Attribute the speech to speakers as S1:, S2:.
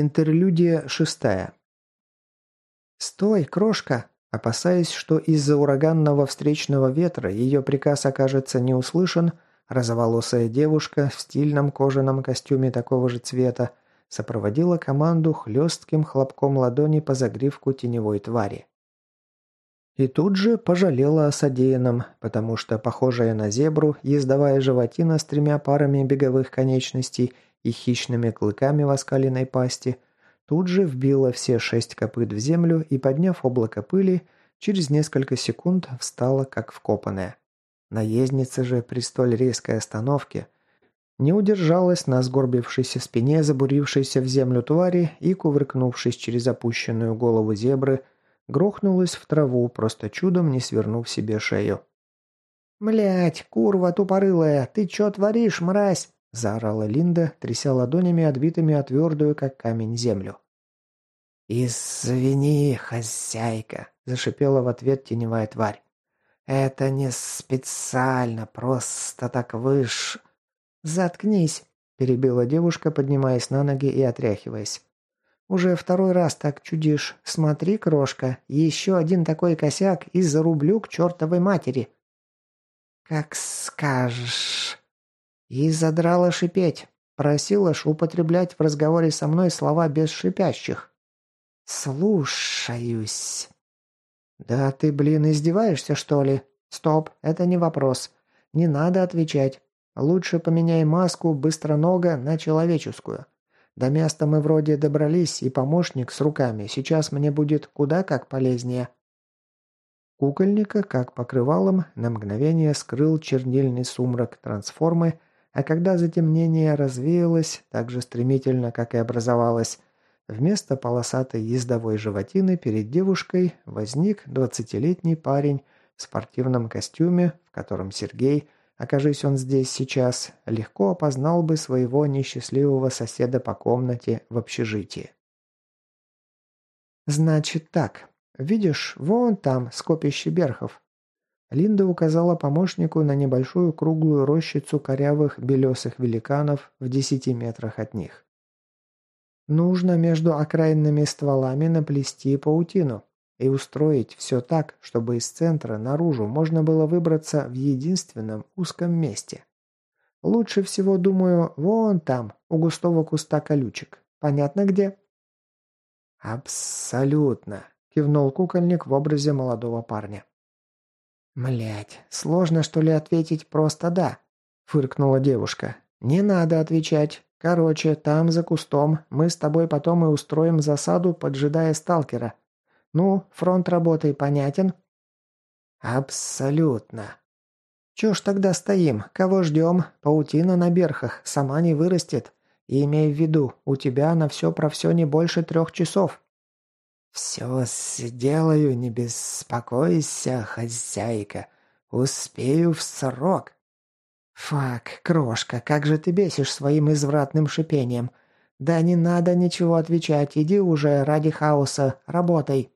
S1: Интерлюдия шестая. «Стой, крошка!» Опасаясь, что из-за ураганного встречного ветра ее приказ окажется не услышан, розоволосая девушка в стильном кожаном костюме такого же цвета сопроводила команду хлестким хлопком ладони по загривку теневой твари. И тут же пожалела о содеянном, потому что, похожая на зебру, ездовая животина с тремя парами беговых конечностей и хищными клыками в оскаленной пасти, тут же вбила все шесть копыт в землю и, подняв облако пыли, через несколько секунд встала как вкопанная. Наездница же при столь резкой остановке не удержалась на сгорбившейся спине забурившейся в землю твари и, кувыркнувшись через опущенную голову зебры, грохнулась в траву, просто чудом не свернув себе шею.
S2: «Млять, курва тупорылая, ты чё творишь, мразь?» заорала Линда, тряся ладонями, отбитыми от твердую, как камень, землю.
S3: «Извини, хозяйка», – зашипела в ответ теневая тварь. «Это не специально, просто так выш...»
S2: «Заткнись», – перебила девушка, поднимаясь на ноги и отряхиваясь. «Уже второй раз так чудишь. Смотри, крошка, еще один такой косяк и зарублю к чертовой матери».
S3: «Как скажешь»,
S2: и задрала шипеть. Просила ж употреблять в разговоре со мной слова без шипящих.
S3: «Слушаюсь».
S2: «Да ты, блин, издеваешься, что ли? Стоп, это не вопрос. Не надо отвечать. Лучше поменяй маску быстронога на человеческую. До места мы вроде добрались, и помощник с руками сейчас мне будет куда как полезнее». Кукольника, как покрывалом, на мгновение скрыл чернильный сумрак трансформы, а когда затемнение развеялось так же стремительно, как и образовалось, вместо полосатой ездовой животины перед девушкой возник двадцатилетний парень в спортивном костюме, в котором Сергей, окажись он здесь сейчас, легко опознал бы своего несчастливого соседа по комнате в общежитии. «Значит так. Видишь, вон там скопище берхов. Линда указала помощнику на небольшую круглую рощицу корявых белесых великанов в десяти метрах от них. Нужно между окраинными стволами наплести паутину и устроить все так, чтобы из центра наружу можно было выбраться в единственном узком месте. Лучше всего, думаю, вон там, у густого куста колючек. Понятно где?
S3: «Абсолютно», – кивнул кукольник в образе молодого парня.
S2: «Млять, сложно что ли ответить просто «да», – фыркнула девушка. «Не надо отвечать. Короче, там за кустом мы с тобой потом и устроим засаду, поджидая сталкера. Ну, фронт работы понятен?»
S3: «Абсолютно».
S2: «Чё ж тогда стоим? Кого ждем? Паутина на берхах сама не вырастет. И имей в виду, у тебя на все про все не больше трех часов».
S3: «Все сделаю, не беспокойся, хозяйка. Успею в срок».
S2: «Фак, крошка, как же ты бесишь своим извратным шипением. Да не надо ничего отвечать, иди уже ради хаоса, работай».